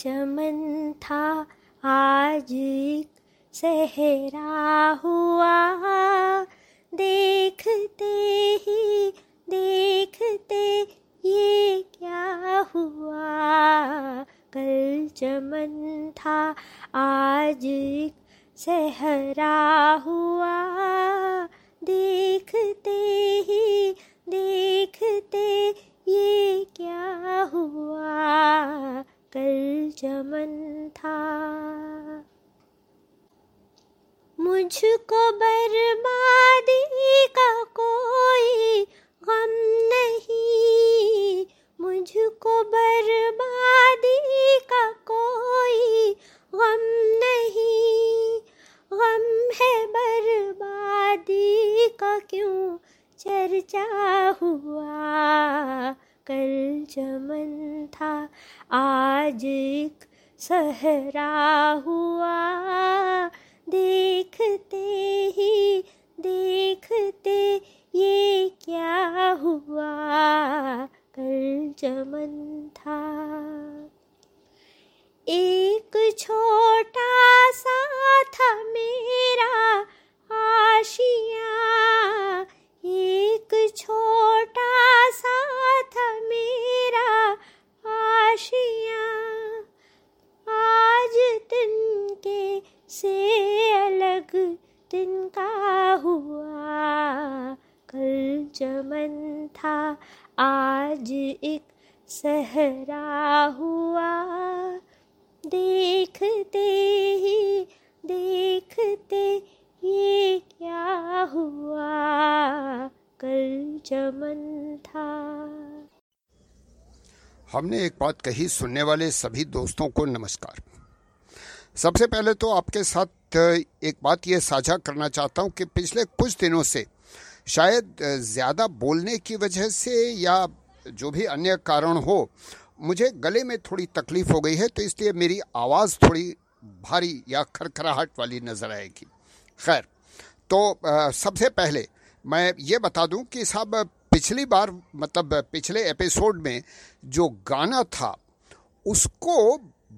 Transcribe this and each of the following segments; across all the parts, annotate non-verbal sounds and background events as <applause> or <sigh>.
चमन था आज सहरा हुआ। देखते ही, देखते ये क्या हुआ? कल चमन था आज सहरा हुआ। देखते ही, देखते ये क्या हुआ? कल चमन था। मुझको बर्बादी का कोई गम नहीं। मुझको बर्बादी का कोई गम नहीं। गम है बर्बादी का क्यों? चर्चा हुआ कल चमन था। आज एक सहरा हुआ, देखते ही, देखते ये क्या हुआ? कल चमन था। एक छोटा सा था मेरा आशिया। एक छोटा सा था मेरा आशिया आज दिन के से अलग तिनका हुआ। कल चमन था, आज एक सहरा हुआ। देखते ही, देखते ये क्या हुआ। कल चमन हमने एक बात कही सुनने वाले सभी दोस्तों को नमस्कार। सबसे पहले तो आपके साथ एक बात ये साझा करना चाहता हूँ कि पिछले कुछ दिनों से शायद ज़्यादा बोलने की वजह से या जो भी अन्य कारण हो, मुझे गले में थोड़ी तकलीफ़ हो गई है तो इसलिए मेरी आवाज़ थोड़ी भारी या खरखराहट वाली नज़र आएगी। खैर तो सबसे पहले मैं ये बता दूँ कि साहब पिछली बार मतलब पिछले एपिसोड में जो गाना था, उसको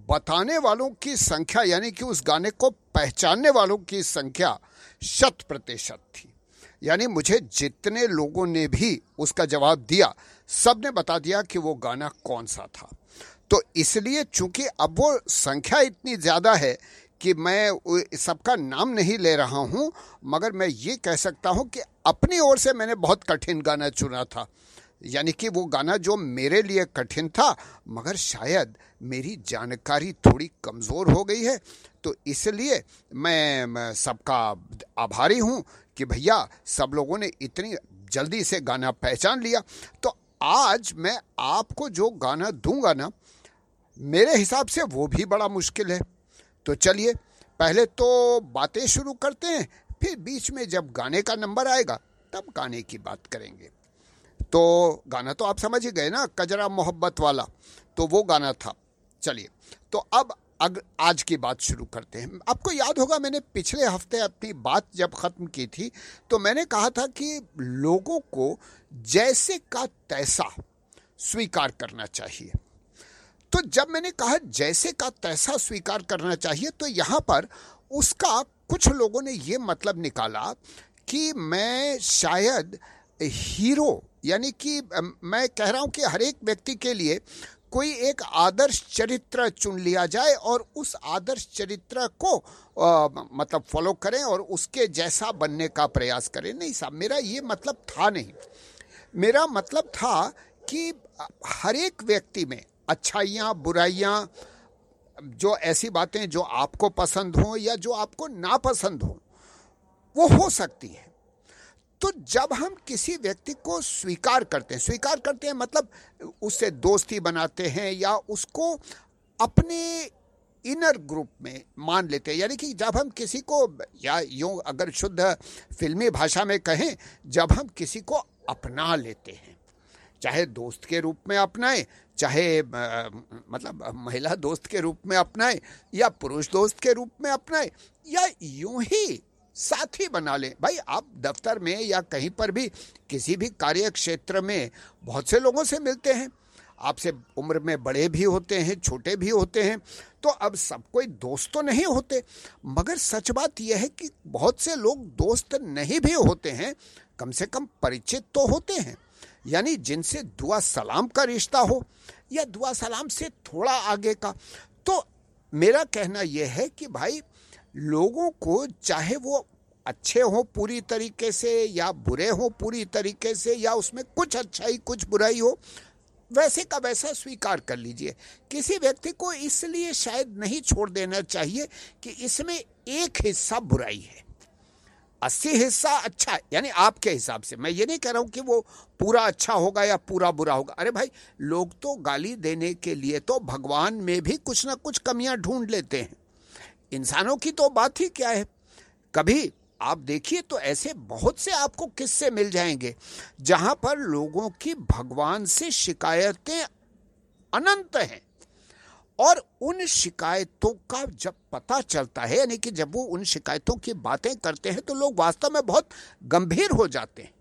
बताने वालों की संख्या, यानी कि उस गाने को पहचानने वालों की संख्या शत प्रतिशत थी। यानी मुझे जितने लोगों ने भी उसका जवाब दिया सबने बता दिया कि वो गाना कौन सा था। तो इसलिए चूँकि अब वो संख्या इतनी ज़्यादा है कि मैं सबका नाम नहीं ले रहा हूँ, मगर मैं ये कह सकता हूँ कि अपनी ओर से मैंने बहुत कठिन गाना चुना था। यानी कि वो गाना जो मेरे लिए कठिन था, मगर शायद मेरी जानकारी थोड़ी कमज़ोर हो गई है तो इसलिए मैं सबका आभारी हूँ कि भैया, सब लोगों ने इतनी जल्दी से गाना पहचान लिया। तो आज मैं आपको जो गाना दूँगा ना, मेरे हिसाब से वो भी बड़ा मुश्किल है। तो चलिए, पहले तो बातें शुरू करते हैं, फिर बीच में जब गाने का नंबर आएगा, तब गाने की बात करेंगे। तो गाना तो आप समझ ही गए ना, कजरा मोहब्बत वाला तो वो गाना था। चलिए तो अब अग, आज की बात शुरू करते हैं। आपको याद होगा, मैंने पिछले हफ़्ते अपनी बात जब ख़त्म की थी तो मैंने कहा था कि लोगों को जैसे का तैसा स्वीकार करना चाहिए। तो जब मैंने कहा जैसे का तैसा स्वीकार करना चाहिए तो यहाँ पर उसका कुछ लोगों ने ये मतलब निकाला कि मैं शायद हीरो यानी कि मैं कह रहा हूँ कि हर एक व्यक्ति के लिए कोई एक आदर्श चरित्र चुन लिया जाए और उस आदर्श चरित्र को आ, मतलब फॉलो करें और उसके जैसा बनने का प्रयास करें। नहीं साहब मेरा ये मतलब था नहीं। मेरा मतलब था कि हर एक व्यक्ति में अच्छाइयाँ, बुराइयाँ, जो ऐसी बातें जो आपको पसंद हों या जो आपको नापसंद हों, वो हो सकती है। तो जब हम किसी व्यक्ति को स्वीकार करते हैं, स्वीकार करते हैं मतलब उससे दोस्ती बनाते हैं या उसको अपने इनर ग्रुप में मान लेते हैं, यानी कि जब हम किसी को, या यूँ अगर शुद्ध फिल्मी भाषा में कहें, जब हम किसी को अपना लेते हैं चाहे दोस्त के रूप में अपनाए चाहे आ, मतलब महिला दोस्त के रूप में अपनाएँ या पुरुष दोस्त के रूप में अपनाए या यूँ ही साथी बना लें। भाई आप दफ्तर में या कहीं पर भी किसी भी कार्य क्षेत्र में बहुत से लोगों से मिलते हैं। आपसे उम्र में बड़े भी होते हैं छोटे भी होते हैं तो अब सब कोई दोस्त तो नहीं होते। मगर सच बात यह है कि बहुत से लोग दोस्त नहीं भी होते हैं कम से कम परिचित तो होते हैं। यानी जिनसे दुआ सलाम का रिश्ता हो या दुआ सलाम से थोड़ा आगे का। तो मेरा कहना यह है कि भाई, लोगों को चाहे वो अच्छे हो पूरी तरीके से या बुरे हो पूरी तरीके से या उसमें कुछ अच्छाई, कुछ बुराई हो, वैसे का वैसा स्वीकार कर लीजिए। किसी व्यक्ति को इसलिए शायद नहीं छोड़ देना चाहिए कि इसमें एक हिस्सा बुराई है। अस्सी हिस्सा अच्छा यानी आपके हिसाब से। मैं ये नहीं कह रहा हूँ कि वो पूरा अच्छा होगा या पूरा बुरा होगा। अरे भाई, लोग तो गाली देने के लिए तो भगवान में भी कुछ ना कुछ कमियाँ ढूंढ लेते हैं। इंसानों की तो बात ही क्या है? कभी आप देखिए तो ऐसे बहुत से आपको किस्से मिल जाएँगे, जहाँ पर लोगों की भगवान से शिकायतें अनंत हैं। और उन शिकायतों का जब पता चलता है, यानी कि जब वो उन शिकायतों की बातें करते हैं तो लोग वास्तव में बहुत गंभीर हो जाते हैं।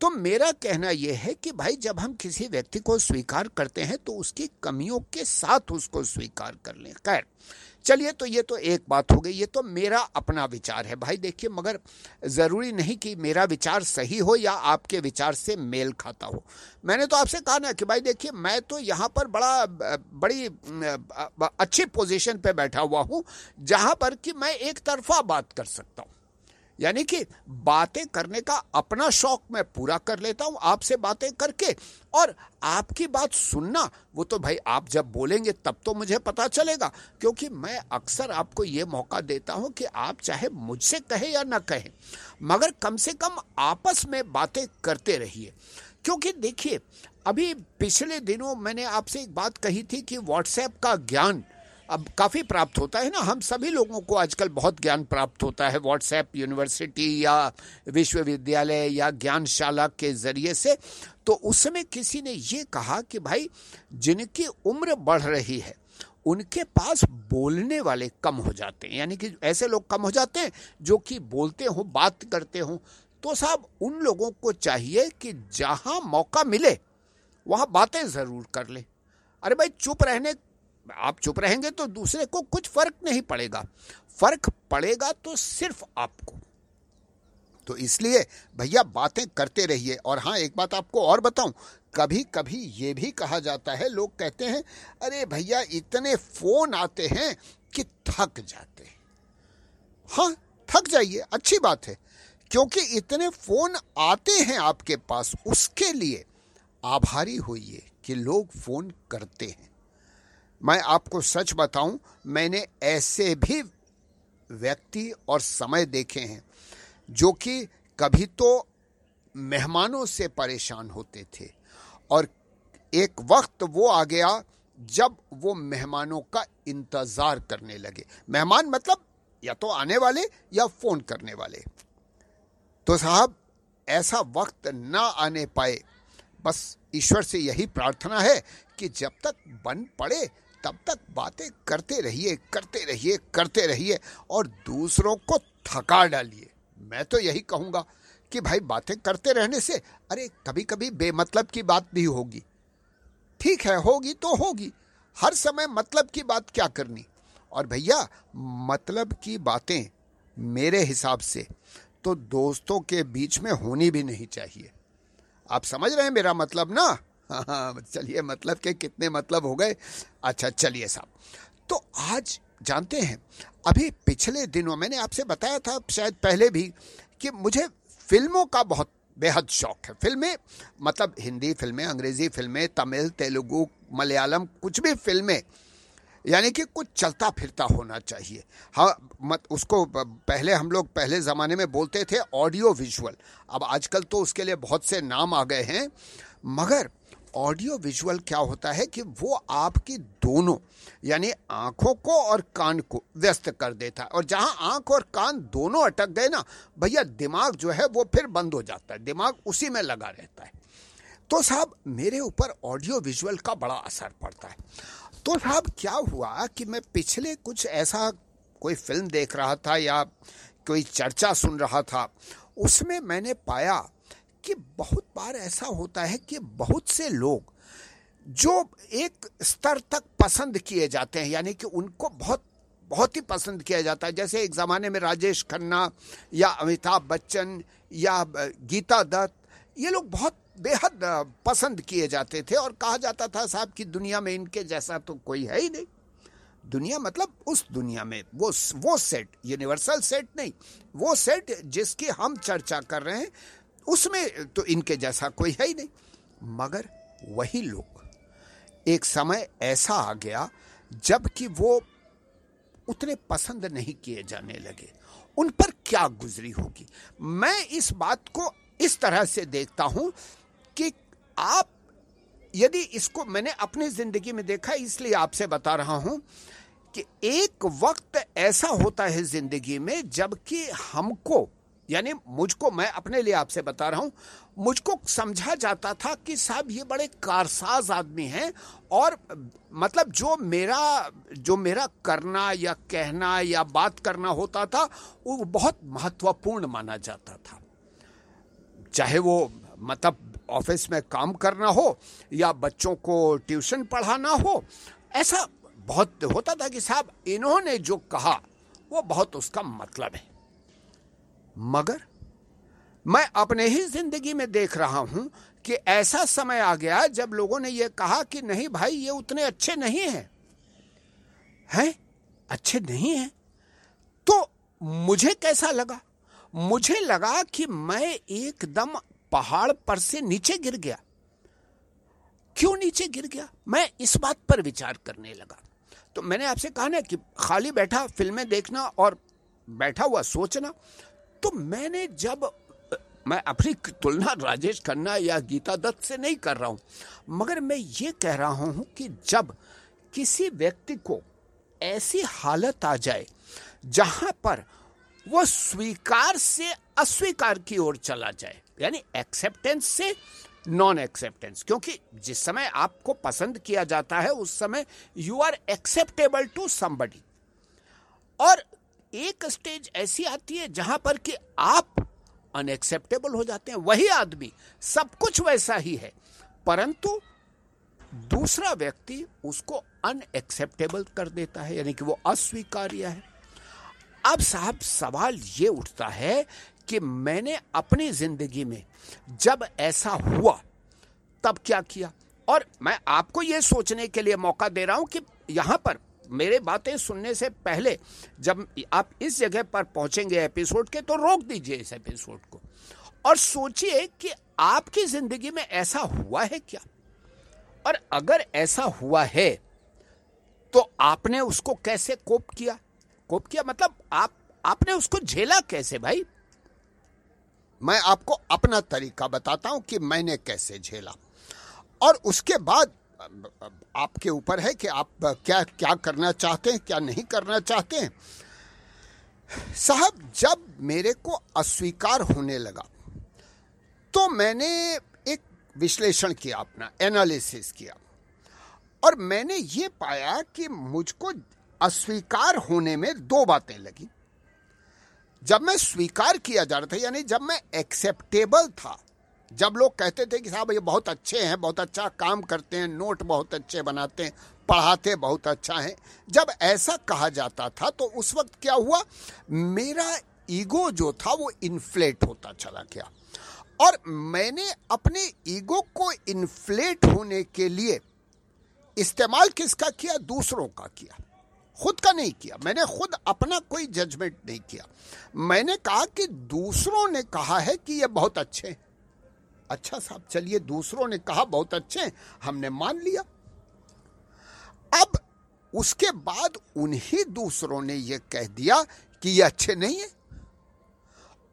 तो मेरा कहना यह है कि भाई, जब हम किसी व्यक्ति को स्वीकार करते हैं तो उसकी कमियों के साथ उसको स्वीकार कर लें। खैर चलिए तो ये तो एक बात हो गई, ये तो मेरा अपना विचार है भाई। देखिए, मगर ज़रूरी नहीं कि मेरा विचार सही हो या आपके विचार से मेल खाता हो। मैंने तो आपसे कहा ना कि भाई देखिए, मैं तो यहाँ पर बड़ा, बड़ी अच्छी पोजीशन पे बैठा हुआ हूँ, जहाँ पर कि मैं एक तरफा बात कर सकता हूँ। यानी कि बातें करने का अपना शौक मैं पूरा कर लेता हूँ आपसे बातें करके। और आपकी बात सुनना, वो तो भाई आप जब बोलेंगे तब तो मुझे पता चलेगा, क्योंकि मैं अक्सर आपको ये मौका देता हूँ कि आप चाहे मुझसे कहें या ना कहें, मगर कम से कम आपस में बातें करते रहिए। क्योंकि देखिए, अभी पिछले दिनों मैंने आपसे एक बात कही थी कि व्हाट्सएप का ज्ञान अब काफ़ी प्राप्त होता है ना। हम सभी लोगों को आजकल बहुत ज्ञान प्राप्त होता है। व्हाट्सएप यूनिवर्सिटी या विश्वविद्यालय या ज्ञानशाला के ज़रिए से। तो उस समय किसी ने ये कहा कि भाई, जिनकी उम्र बढ़ रही है, उनके पास बोलने वाले कम हो जाते हैं। यानी कि ऐसे लोग कम हो जाते हैं जो कि बोलते हों, बात करते हों। तो साहब, उन लोगों को चाहिए कि जहाँ मौका मिले, वहाँ बातें ज़रूर कर ले। अरे भाई, चुप रहने आप चुप रहेंगे तो दूसरे को कुछ फ़र्क नहीं पड़ेगा। फ़र्क पड़ेगा तो सिर्फ़ आपको। तो इसलिए भैया बातें करते रहिए। और हाँ एक बात आपको और बताऊँ कभी कभी ये भी कहा जाता है, लोग कहते हैं, अरे भैया, इतने फ़ोन आते हैं कि थक जाते हैं। हाँ थक जाइए, अच्छी बात है। क्योंकि इतने फ़ोन आते हैं आपके पास, उसके लिए आभारी होइए कि लोग फ़ोन करते हैं। मैं आपको सच बताऊँ, मैंने ऐसे भी व्यक्ति और समय देखे हैं, जो कि कभी तो मेहमानों से परेशान होते थे। और एक वक्त वो आ गया जब वो मेहमानों का इंतज़ार करने लगे। मेहमान मतलब या तो आने वाले या फ़ोन करने वाले। तो साहब, ऐसा वक्त ना आने पाए। बस ईश्वर से यही प्रार्थना है कि जब तक बन पड़े तब तक बातें करते रहिए करते रहिए करते रहिए और दूसरों को थका डालिए। मैं तो यही कहूँगा कि भाई बातें करते रहने से, अरे कभी कभी बेमतलब की बात भी होगी। ठीक है, होगी तो होगी। हर समय मतलब की बात क्या करनी? और भैया मतलब की बातें मेरे हिसाब से तो दोस्तों के बीच में होनी भी नहीं चाहिए। आप समझ रहे हैं मेरा मतलब ना? हाँ चलिए मतलब के कितने मतलब हो गए? अच्छा चलिए साहब। तो आज जानते हैं, अभी पिछले दिनों मैंने आपसे बताया था, शायद पहले भी, कि मुझे फ़िल्मों का बहुत बेहद शौक है। फ़िल्में मतलब हिंदी फ़िल्में, अंग्रेज़ी फ़िल्में, तमिल, तेलुगु, मलयालम, कुछ भी फ़िल्में, यानी कि कुछ चलता फिरता होना चाहिए। हाँ मत, उसको पहले हम लोग पहले ज़माने में बोलते थे ऑडियो विजुअल। अब आजकल तो उसके लिए बहुत से नाम आ गए हैं, मगर ऑडियो विजुअल क्या होता है कि वो आपकी दोनों, यानी आँखों को और कान को व्यस्त कर देता है। और जहाँ आँख और कान दोनों अटक गए ना, भैया दिमाग जो है वो फिर बंद हो जाता है, दिमाग उसी में लगा रहता है। तो साहब, मेरे ऊपर ऑडियो विजुअल का बड़ा असर पड़ता है। तो साहब, क्या हुआ कि मैं पिछले कुछ ऐसा कोई फ़िल्म देख रहा था या कोई चर्चा सुन रहा था, उसमें मैंने पाया कि बहुत बार ऐसा होता है कि बहुत से लोग जो एक स्तर तक पसंद किए जाते हैं, यानी कि उनको बहुत बहुत ही पसंद किया जाता है। जैसे एक ज़माने में राजेश खन्ना या अमिताभ बच्चन या गीता दत्त, ये लोग बहुत बेहद पसंद किए जाते थे और कहा जाता था साहब कि दुनिया में इनके जैसा तो कोई है ही नहीं। दुनिया मतलब उस दुनिया में, वो वो सेट, यूनिवर्सल सेट नहीं, वो सेट जिसकी हम चर्चा कर रहे हैं उसमें तो इनके जैसा कोई है ही नहीं। मगर वही लोग। एक समय ऐसा आ गया जबकि वो उतने पसंद नहीं किए जाने लगे। उन पर क्या गुजरी होगी? मैं इस बात को इस तरह से देखता हूँ कि आप, यदि इसको मैंने अपनी ज़िंदगी में देखा, इसलिए आपसे बता रहा हूँ कि एक वक्त ऐसा होता है ज़िंदगी में जबकि हमको यानी मुझको मैं अपने लिए आपसे बता रहा हूँ, मुझको समझा जाता था कि साहब ये बड़े कारसाज आदमी हैं और मतलब जो मेरा जो मेरा करना या कहना या बात करना होता था, वो बहुत महत्वपूर्ण माना जाता था। चाहे वो मतलब ऑफ़िस में काम करना हो या बच्चों को ट्यूशन पढ़ाना हो, ऐसा बहुत होता था कि साहब इन्होंने जो कहा, वो बहुत उसका मतलब है। मगर मैं अपने ही ज़िंदगी में देख रहा हूँ कि ऐसा समय आ गया जब लोगों ने यह कहा कि नहीं भाई, ये उतने अच्छे नहीं हैं। हैं? अच्छे नहीं हैं? तो मुझे कैसा लगा? मुझे लगा कि मैं एकदम पहाड़ पर से नीचे गिर गया। क्यों नीचे गिर गया? मैं इस बात पर विचार करने लगा। तो मैंने आपसे कहा ना कि खाली बैठा फ़िल्में देखना और बैठा हुआ सोचना तो मैंने जब मैं अपनी तुलना राजेश खन्ना या गीता दत्त से नहीं कर रहा हूँ, मगर मैं ये कह रहा हूँ कि जब किसी व्यक्ति को ऐसी हालत आ जाए जहाँ पर वो स्वीकार से अस्वीकार की ओर चला जाए, यानी एक्सेप्टेंस से नॉन एक्सेप्टेंस क्योंकि जिस समय आपको पसंद किया जाता है, उस समय you are acceptable to somebody और एक स्टेज ऐसी आती है जहाँ पर कि आप अनएक्सेप्टेबल हो जाते हैं, वही आदमी, सब कुछ वैसा ही है। परंतु दूसरा व्यक्ति उसको अनएक्सेप्टेबल कर देता है, यानी कि वो अस्वीकार्य है। अब साहब, सवाल ये उठता है कि मैंने अपनी ज़िंदगी में जब ऐसा हुआ, तब क्या किया? और मैं आपको यह सोचने के लिए मौका दे रहा हूँ कि यहाँ पर मेरे बातें सुनने से पहले जब आप इस जगह पर पहुँचेंगे एपिसोड के तो रोक दीजिए इस एपिसोड को। और सोचिए कि आपकी ज़िंदगी में ऐसा हुआ है क्या? और अगर ऐसा हुआ है तो आपने उसको कैसे कोप किया? कोप किया मतलब आप, आपने उसको झेला कैसे भाई? मैं आपको अपना तरीका बताता हूँ कि मैंने कैसे झेला। और उसके बाद आपके ऊपर है कि आप क्या क्या करना चाहते हैं, क्या नहीं करना चाहते हैं। साहब, जब मेरे को अस्वीकार होने लगा तो मैंने एक विश्लेषण किया अपना, एनालिसिस किया। और मैंने ये पाया कि मुझको अस्वीकार होने में दो बातें लगी। जब मैं स्वीकार किया जा रहा था, यानी जब मैं एक्सेप्टेबल था जब लोग कहते थे कि साहब ये बहुत अच्छे हैं, बहुत अच्छा काम करते हैं, नोट बहुत अच्छे बनाते हैं, पढ़ाते बहुत अच्छा है। जब ऐसा कहा जाता था तो उस वक्त क्या हुआ? मेरा ईगो जो था, वो इन्फ्लेट होता चला गया। और मैंने अपने ईगो को इन्फ्लेट होने के लिए इस्तेमाल किसका किया? दूसरों का किया। खुद का नहीं किया। मैंने खुद अपना कोई जजमेंट नहीं किया। मैंने कहा कि दूसरों ने कहा है कि ये बहुत अच्छे हैं। अच्छा साहब, चलिए, दूसरों ने कहा, बहुत अच्छे हमने मान लिया। अब उसके बाद उन्हीं दूसरों ने यह कह दिया कि ये अच्छे नहीं है,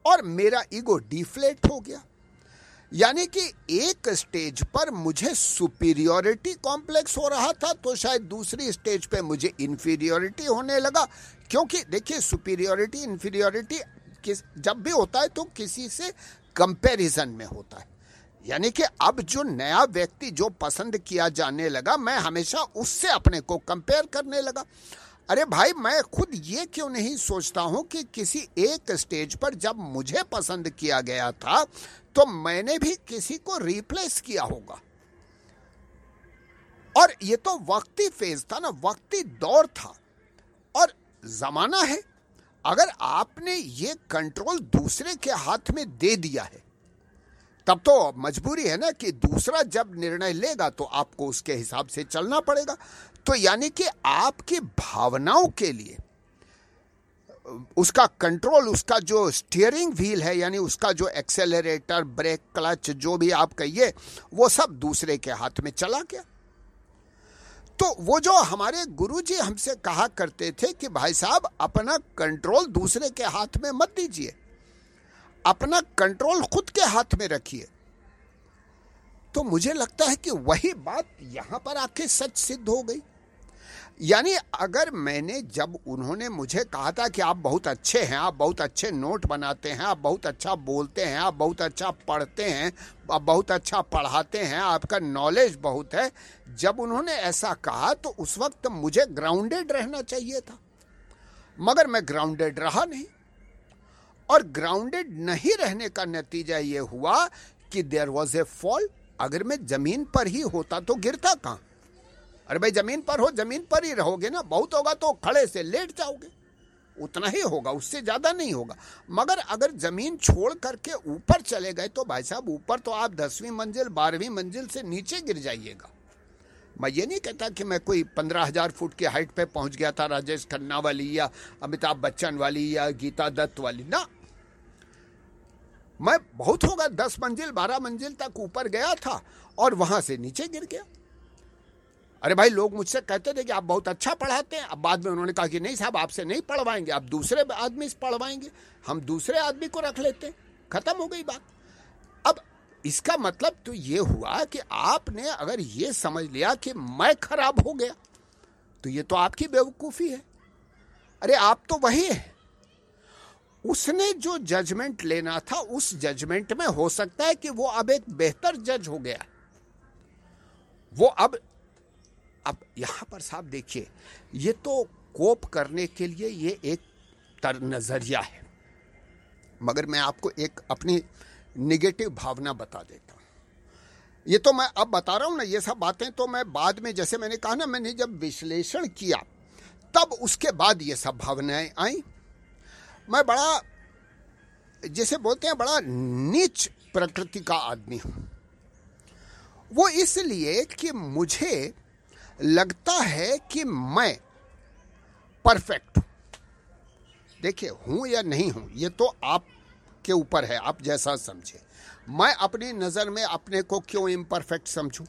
और मेरा ईगो डिफ्लेट हो गया। यानी कि एक स्टेज पर मुझे सुपीरियोरिटी कॉम्प्लेक्स हो रहा था तो शायद दूसरी स्टेज पे मुझे इंफीरियोरिटी होने लगा। क्योंकि देखिए सुपीरियोरिटी इंफीरियोरिटी जब भी होता है तो किसी से कंपैरिजन में होता है। यानी कि अब जो नया व्यक्ति जो पसंद किया जाने लगा, मैं हमेशा उससे अपने को कंपेयर करने लगा। अरे भाई, मैं खुद ये क्यों नहीं सोचता हूँ कि किसी एक स्टेज पर जब मुझे पसंद किया गया था तो मैंने भी किसी को रिप्लेस किया होगा। और ये तो वक्ती फ़ेज़ था ना, वक्ती दौर था। और जमाना है, अगर आपने ये कंट्रोल दूसरे के हाथ में दे दिया है तब तो मजबूरी है ना कि दूसरा जब निर्णय लेगा तो आपको उसके हिसाब से चलना पड़ेगा। तो यानी कि आपकी भावनाओं के लिए, उसका कंट्रोल उसका जो स्टीयरिंग व्हील है, यानी उसका जो एक्सेलरेटर ब्रेक क्लच जो भी आप कहिए, वो सब दूसरे के हाथ में चला गया। तो वो जो हमारे गुरुजी हमसे कहा करते थे कि भाई साहब, अपना कंट्रोल दूसरे के हाथ में मत दीजिए। अपना कंट्रोल खुद के हाथ में रखिए। तो मुझे लगता है कि वही बात यहाँ पर आके सच सिद्ध हो गई। यानी अगर मैंने जब उन्होंने मुझे कहा था कि आप बहुत अच्छे हैं, आप बहुत अच्छे नोट बनाते हैं, आप बहुत अच्छा बोलते हैं, आप बहुत अच्छा पढ़ते हैं, आप बहुत अच्छा पढ़ाते हैं, आपका नॉलेज बहुत है, जब उन्होंने ऐसा कहा तो उस वक्त मुझे ग्राउंडेड रहना चाहिए था। मगर मैं ग्राउंडेड रहा नहीं। और ग्राउंडेड नहीं रहने का नतीजा ये हुआ कि देर वॉज़ ए फॉल अगर मैं ज़मीन पर ही होता तो गिरता कहाँ? अरे भाई, ज़मीन पर हो, ज़मीन पर ही रहोगे ना, बहुत होगा तो खड़े से लेट जाओगे। उतना ही होगा, उससे ज़्यादा नहीं होगा। मगर अगर ज़मीन छोड़ करके ऊपर चले गए तो भाई साहब, ऊपर तो आप दसवीं मंजिल, बारहवीं मंजिल से नीचे गिर जाइएगा। मैं ये नहीं कहता कि मैं कोई पंद्रह हज़ार फुट की हाइट पे पहुँच गया था, राजेश खन्ना वाली या अमिताभ बच्चन वाली या गीता दत्त वाली। ना मैं बहुत होगा, दस मंजिल, बारह मंजिल तक ऊपर गया था और वहाँ से नीचे गिर गया। अरे भाई, लोग मुझसे कहते थे कि आप बहुत अच्छा पढ़ाते हैं। अब बाद में उन्होंने कहा कि नहीं साहब, आपसे नहीं पढ़वाएँगे, आप दूसरे आदमी से पढ़वाएँगे। हम दूसरे आदमी को रख लेते हैं। खत्म हो गई बात। अब इसका मतलब तो ये हुआ कि आपने अगर ये समझ लिया कि मैं खराब हो गया तो ये तो आपकी बेवकूफ़ी है। अरे आप तो वही है। उसने जो जजमेंट लेना था, उस जजमेंट में हो सकता है कि वो अब एक बेहतर जज हो गया। वो अब अब यहाँ पर साहब देखिए, ये तो कोप करने के लिए ये एक तर नज़रिया है। मगर मैं आपको एक अपनी निगेटिव भावना बता देता ये तो मैं अब बता रहा हूँ ना, ये सब बातें तो मैं बाद में, जैसे मैंने कहा ना, मैंने जब विश्लेषण किया, तब उसके बाद ये सब भावनाएँ आई। मैं बड़ा, जैसे बोलते हैं बड़ा नीच प्रकृति का आदमी हूँ। वो इसलिए कि मुझे लगता है कि मैं परफेक्ट हूँ। देखिए, हूँ या नहीं हूँ, ये तो आप के ऊपर है, आप जैसा समझे। मैं अपनी नज़र में अपने को क्यों इम्परफेक्ट समझूं?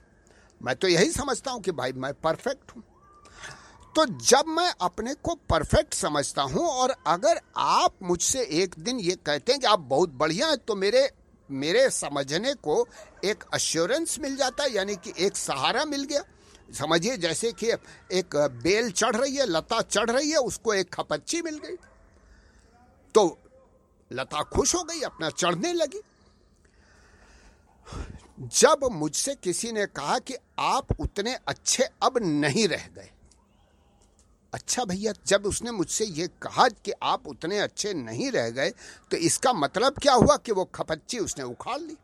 मैं तो यही समझता हूँ कि भाई, मैं परफेक्ट हूँ। तो जब मैं अपने को परफेक्ट समझता हूँ और अगर आप मुझसे एक दिन ये कहते हैं कि आप बहुत बढ़िया हैं तो मेरे मेरे समझने को एक अश्योरेंस मिल जाता है, यानी कि एक सहारा मिल गया। समझिए, जैसे कि एक बेल चढ़ रही है, लता चढ़ रही है, उसको एक खपच्ची मिल गई। तो लता खुश हो गई, अपना चढ़ने लगी। जब मुझसे किसी ने कहा कि आप उतने अच्छे अब नहीं रह गए अच्छा भैया, जब उसने मुझसे ये कहा कि आप उतने अच्छे नहीं रह गए तो इसका मतलब क्या हुआ कि वो खपच्ची उसने उखाड़ ली?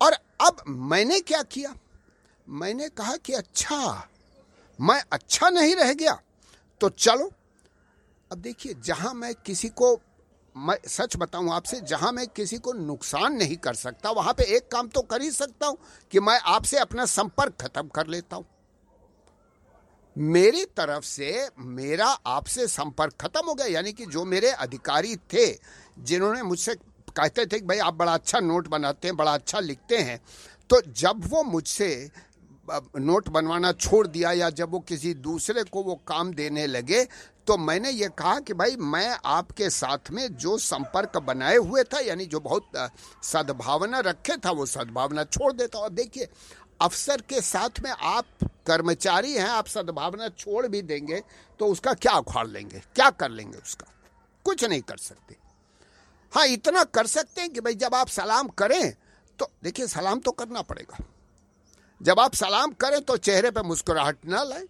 और अब मैंने क्या किया? मैंने कहा कि अच्छा मैं अच्छा नहीं रह गया तो चलो। अब देखिए, जहाँ मैं किसी को, मैं सच बताऊँ आपसे, जहाँ मैं किसी को नुकसान नहीं कर सकता, वहाँ पे एक काम तो कर ही सकता हूँ कि मैं आपसे अपना संपर्क खत्म कर लेता हूँ। मेरी तरफ़ से मेरा आपसे संपर्क खत्म हो गया, यानी कि जो मेरे अधिकारी थे, जिन्होंने मुझसे कहते थे कि भाई आप बड़ा अच्छा नोट बनाते हैं, बड़ा अच्छा लिखते हैं तो जब वो मुझसे नोट बनवाना छोड़ दिया या जब वो किसी दूसरे को वो काम देने लगे तो मैंने ये कहा कि भाई मैं आपके साथ में जो संपर्क बनाए हुए था, यानी जो बहुत सद्भावना रखे था, वो सद्भावना छोड़ देता। और देखिए, अफसर के साथ में आप कर्मचारी हैं, आप सद्भावना छोड़ भी देंगे तो उसका क्या उखाड़ लेंगे? क्या कर लेंगे उसका? कुछ नहीं कर सकते। हाँ इतना कर सकते हैं कि भाई जब आप सलाम करें तो देखिए, सलाम तो करना पड़ेगा। जब आप सलाम करें तो चेहरे पर मुस्कुराहट ना लाए।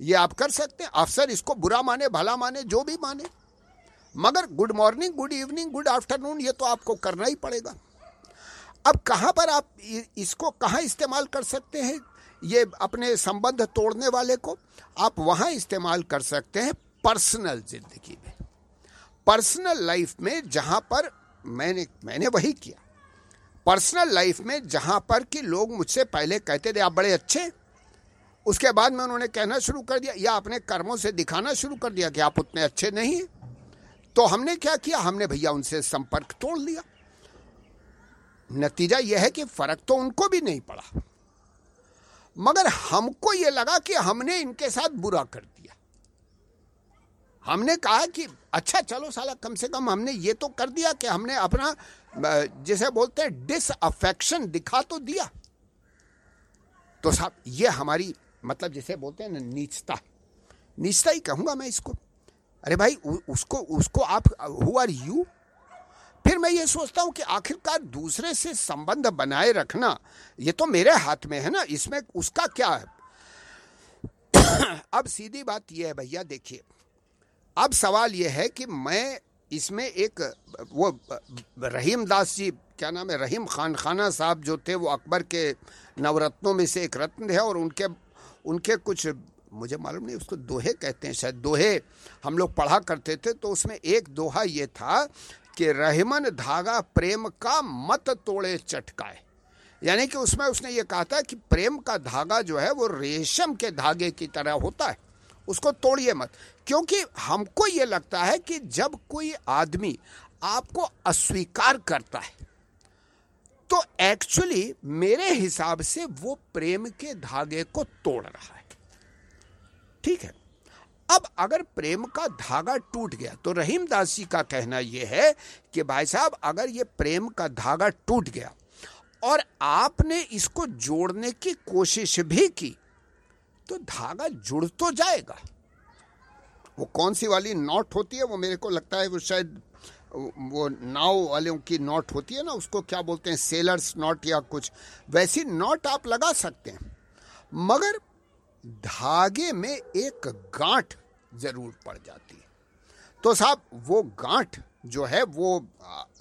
ये आप कर सकते हैं, अफसर इसको बुरा माने, भला माने, जो भी माने। मगर good morning, good evening, good afternoon, ये तो आपको करना ही पड़ेगा। अब कहाँ पर आप इसको कहाँ इस्तेमाल कर सकते हैं? ये अपने संबंध तोड़ने वाले को आप वहाँ इस्तेमाल कर सकते हैं पर्सनल ज़िंदगी में। पर्सनल लाइफ में जहाँ पर मैंने मैंने वही किया। पर्सनल लाइफ में जहाँ पर कि लोग मुझसे पहले कहते थे, आप बड़े अच्छे उसके बाद में उन्होंने कहना शुरू कर दिया, या अपने कर्मों से दिखाना शुरू कर दिया कि आप उतने अच्छे नहीं हैं। तो हमने क्या किया? हमने भैया उनसे संपर्क तोड़ लिया। नतीजा यह है कि फ़र्क तो उनको भी नहीं पड़ा। मगर हमको ये लगा कि हमने इनके साथ बुरा कर दिया। हमने कहा कि अच्छा चलो साला, कम से कम हमने ये तो कर दिया कि हमने अपना जिसे बोलते हैं डिसअफेक्शन दिखा तो दिया। तो साहब, ये हमारी मतलब जिसे बोलते हैं ना, नीचता। नीचता ही कहूँगा मैं इसको। अरे भाई उसको उसको आप हु आर यू फिर मैं ये सोचता हूँ कि आखिरकार दूसरे से संबंध बनाए रखना, ये तो मेरे हाथ में है ना, इसमें उसका क्या है? <coughs> अब सीधी बात यह है भैया, देखिए, अब सवाल यह है कि मैं इसमें एक, वो, रहीम दास जी, क्या नाम है, रहीम खान खाना साहब जो थे, वो अकबर के नवरत्नों में से एक रत्न है और उनके उनके कुछ, मुझे मालूम नहीं, उसको दोहे कहते हैं शायद, दोहे हम लोग पढ़ा करते थे तो उसमें एक दोहा ये था कि रहमन धागा प्रेम का मत तोड़े चटकाए। यानी कि उसमें उसने ये कहा था कि प्रेम का धागा जो है वो रेशम के धागे की तरह होता है। उसको तोड़िए मत। क्योंकि हमको ये लगता है कि जब कोई आदमी आपको अस्वीकार करता है तो एक्चुअली मेरे हिसाब से वो प्रेम के धागे को तोड़ रहा है। ठीक है? अब अगर प्रेम का धागा टूट गया तो रहीम दास का कहना यह है कि भाई साहब, अगर ये प्रेम का धागा टूट गया और आपने इसको जोड़ने की कोशिश भी की तो धागा जुड़ तो जाएगा। वो कौन सी वाली नॉट होती है, वो मेरे को लगता है वो शायद, वो नाव वालों की नॉट होती है ना, उसको क्या बोलते हैं सेलर्स नॉट या कुछ। वैसी नॉट आप लगा सकते हैं। मगर धागे में एक गांठ ज़रूर पड़ जाती है। तो साहब, वो गांठ जो है, वो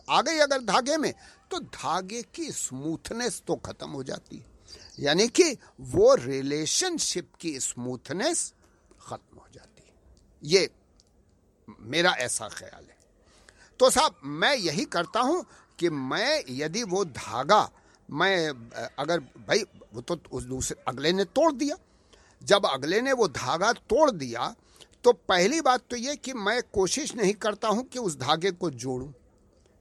आ गई अगर धागे में तो धागे की स्मूथनेस तो खत्म हो जाती है। यानी कि वो रिलेशनशिप की स्मूथनेस खत्म हो जाती है। ये मेरा ऐसा ख्याल है। तो साहब, मैं यही करता हूँ कि मैं यदि वो धागा, मैं अगर भाई, वो तो उस दूसरे, अगले ने तोड़ दिया जब अगले ने वो धागा तोड़ दिया तो पहली बात तो ये कि मैं कोशिश नहीं करता हूँ कि उस धागे को जोड़ूं।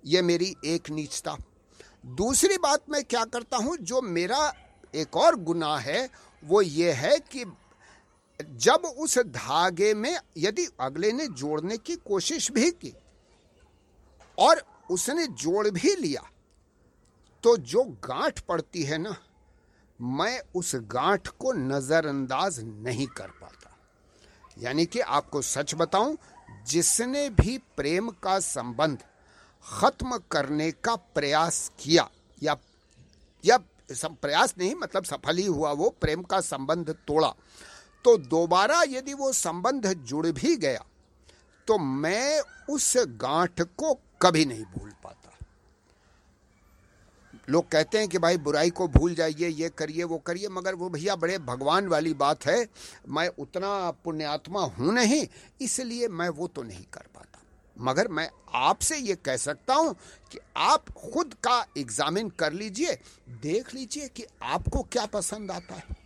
ये मेरी एक नीचता। दूसरी बात मैं क्या करता हूँ, जो मेरा एक और गुनाह है, वो ये है कि जब उस धागे में यदि अगले ने जोड़ने की कोशिश भी की और उसने जोड़ भी लिया तो जो गांठ पड़ती है ना मैं उस गांठ को नजरअंदाज नहीं कर पाता। यानी कि आपको सच बताऊँ, जिसने भी प्रेम का संबंध खत्म करने का प्रयास किया, या या प्रयास नहीं मतलब सफल ही हुआ, वो प्रेम का संबंध तोड़ा तो दोबारा यदि वो संबंध जुड़ भी गया तो मैं उस गांठ को कभी नहीं भूल पाता। लोग कहते हैं कि भाई बुराई को भूल जाइए, ये करिए, वो करिए, मगर वो भैया बड़े भगवान वाली बात है। मैं उतना पुण्यात्मा हूँ नहीं, इसलिए मैं वो तो नहीं कर पाता। मगर मैं आपसे ये कह सकता हूँ कि आप खुद का एग्जामिन कर लीजिए, देख लीजिए कि आपको क्या पसंद आता है।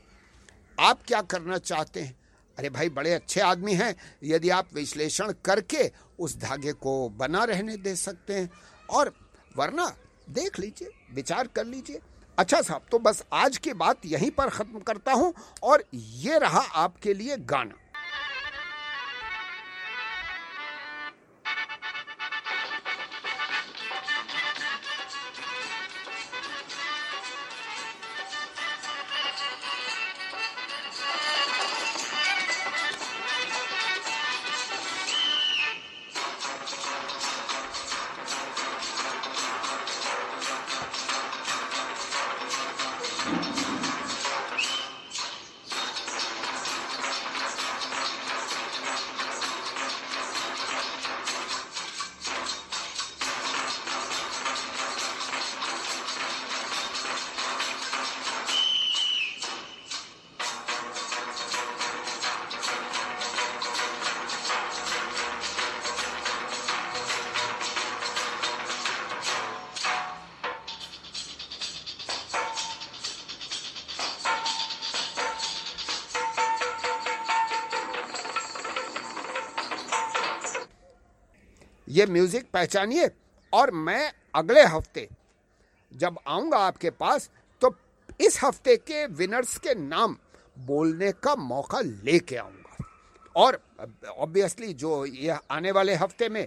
आप क्या करना चाहते हैं? अरे भाई, बड़े अच्छे आदमी हैं। यदि आप विश्लेषण करके उस धागे को बना रहने दे सकते हैं। और वरना देख लीजिए, विचार कर लीजिए। अच्छा साहब तो बस आज की बात यहीं पर ख़त्म करता हूँ और ये रहा आपके लिए गाना। ये म्यूज़िक पहचानिए। और मैं अगले हफ़्ते जब आऊँगा आपके पास तो इस हफ़्ते के विनर्स के नाम बोलने का मौका लेके आऊँगा। और ऑब्वियसली जो ये आने वाले हफ़्ते में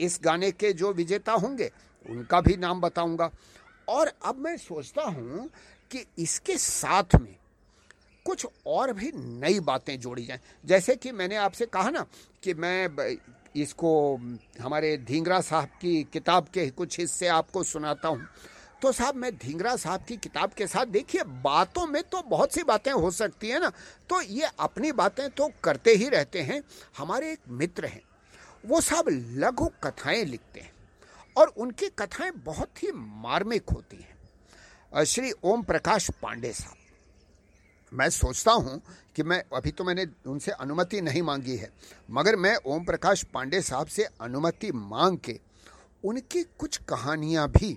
इस गाने के जो विजेता होंगे, उनका भी नाम बताऊँगा। और अब मैं सोचता हूँ कि इसके साथ में कुछ और भी नई बातें जोड़ी जाएँ। जैसे कि मैंने आपसे कहा ना कि मैं इसको हमारे धींगरा साहब की किताब के कुछ हिस्से आपको सुनाता हूँ। तो साहब, मैं धींगरा साहब की किताब के साथ, देखिए, बातों में तो बहुत सी बातें हो सकती हैं ना। तो ये अपनी बातें तो करते ही रहते हैं, हमारे एक मित्र हैं। वो साहब लघु कथाएँ लिखते हैं और उनकी कथाएँ बहुत ही मार्मिक होती हैं। श्री ओम प्रकाश पांडे साहब, मैं सोचता हूँ कि मैं, अभी तो मैंने उनसे अनुमति नहीं मांगी है। मगर मैं ओम प्रकाश पांडे साहब से अनुमति मांग के उनकी कुछ कहानियाँ भी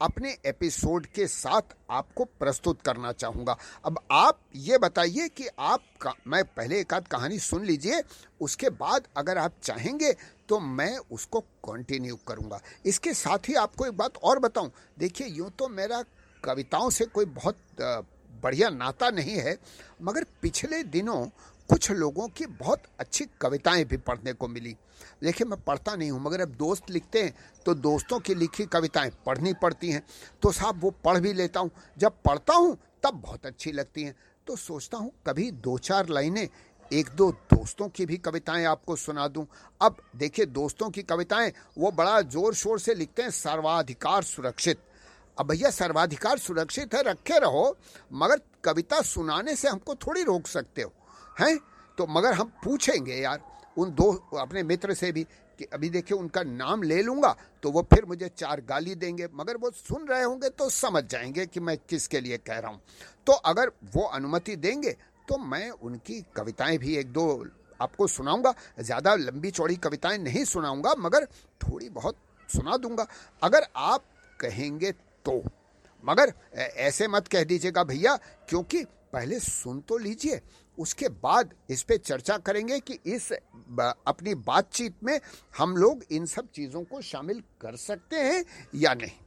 अपने एपिसोड के साथ आपको प्रस्तुत करना चाहूँगा। अब आप ये बताइए कि आप मैं पहले एक आध कहानी सुन लीजिए, उसके बाद अगर आप चाहेंगे तो मैं उसको कंटिन्यू करूँगा। इसके साथ ही आपको एक बात और बताऊँ। देखिए, यूँ तो मेरा कविताओं से कोई बहुत बढ़िया नाता नहीं है, मगर पिछले दिनों कुछ लोगों की बहुत अच्छी कविताएँ भी पढ़ने को मिली। देखिए, मैं पढ़ता नहीं हूँ, मगर अब दोस्त लिखते हैं तो दोस्तों की लिखी कविताएँ पढ़नी पड़ती हैं। तो साहब, वो पढ़ भी लेता हूँ। जब पढ़ता हूँ, तब बहुत अच्छी लगती हैं। तो सोचता हूँ, कभी दो चार लाइनें, एक दो दोस्तों की भी कविताएँ आपको सुना दूँ। अब देखिए, दोस्तों की कविताएँ, वो बड़ा ज़ोर शोर से लिखते हैं, सर्वाधिकार सुरक्षित। अब भैया सर्वाधिकार सुरक्षित है, रखे रहो, मगर कविता सुनाने से हमको थोड़ी रोक सकते हो, हैं? तो मगर हम पूछेंगे यार, उन दो, अपने मित्र से भी, कि अभी देखिए उनका नाम ले लूँगा तो वो फिर मुझे चार गाली देंगे, मगर वो सुन रहे होंगे तो समझ जाएँगे कि मैं किसके लिए कह रहा हूँ। तो अगर वो अनुमति देंगे तो मैं उनकी कविताएँ भी एक दो आपको सुनाऊँगा, ज़्यादा लंबी चौड़ी कविताएँ नहीं सुनाऊँगा, मगर थोड़ी बहुत सुना दूँगा। अगर आप कहेंगे तो। मगर ऐसे मत कह दीजिएगा भैया, क्योंकि पहले सुन तो लीजिए, उसके बाद इस पे चर्चा करेंगे कि इस अपनी बातचीत में हम लोग इन सब चीज़ों को शामिल कर सकते हैं या नहीं।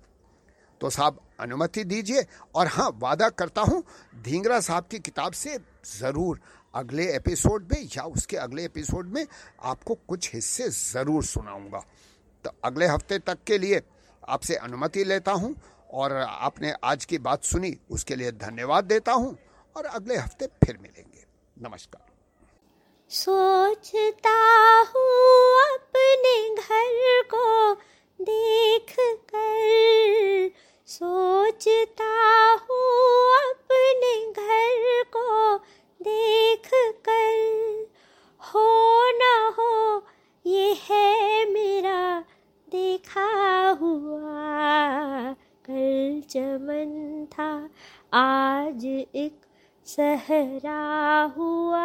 तो साहब, अनुमति दीजिए, और हाँ वादा करता हूँ, धींगरा साहब की किताब से ज़रूर अगले एपिसोड में या उसके अगले एपिसोड में आपको कुछ हिस्से ज़रूर सुनाऊँगा। तो अगले हफ़्ते तक के लिए आपसे अनुमति लेता हूँ और आपने आज की बात सुनी, उसके लिए धन्यवाद देता हूँ और अगले हफ़्ते फिर मिलेंगे। नमस्कार। सोचता हूँ अपने घर को देख कर। सोचता हूँ अपने घर को देख कर। हो न हो, ये है मेरा देखा हुआ कल चमन था। आज एक सहरा हुआ।